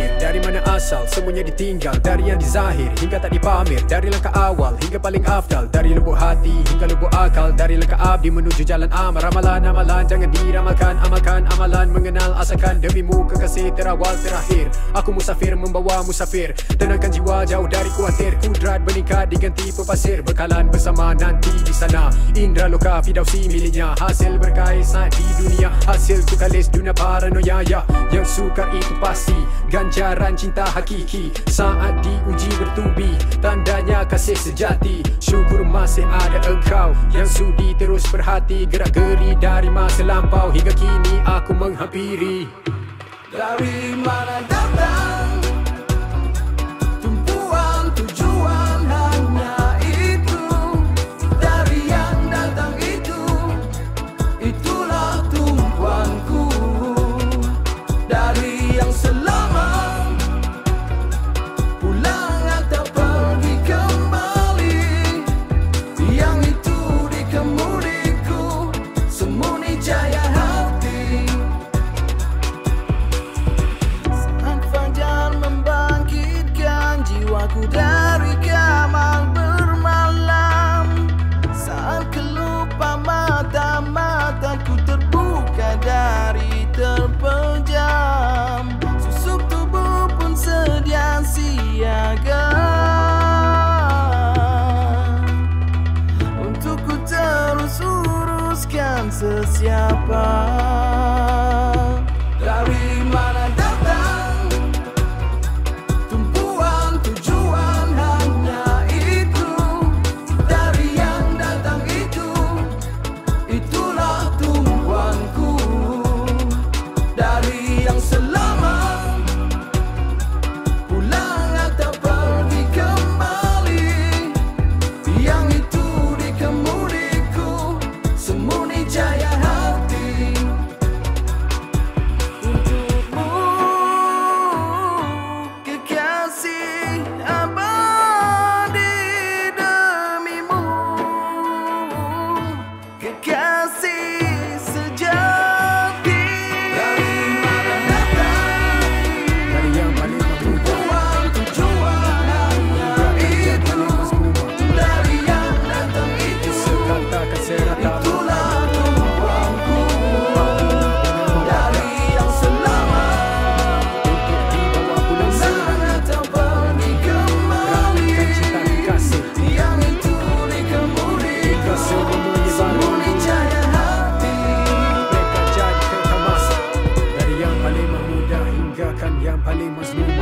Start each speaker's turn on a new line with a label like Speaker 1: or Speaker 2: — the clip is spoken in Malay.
Speaker 1: hadir Dari mana asal Semuanya ditinggal. Dari yang dizahir Hingga tak dipamer Dari langkah awal Hingga paling afdal. Dari lubuk hati Hingga lubuk akal. Dari langkah abdi Menuju jalan amal. Ramalan amalan Jangan diramalkan. Amalkan amalan Mengenal asalkan. Demimu kekasih terawal terakhir. Aku musafir Membawa musafir. Tenangkan jiwa Jauh dari kuatir. Kudrat meningkat Diganti pepasir. Bekalan bersama Nanti di sana. Indra loka Fidausi miliknya. Hasil berkaisan di dunia. Hasil tukalis dunia paranoia ya Yang sukar itu pasti. Ganjaran cinta hakiki. Saat diuji bertubi Tandanya kasih sejati. Syukur masih ada engkau Yang sudi terus perhati Gerak geri dari masa lampau Hingga kini aku menghampiri.
Speaker 2: Dari mana datang goodbye. bahagiakan yang paling mazmum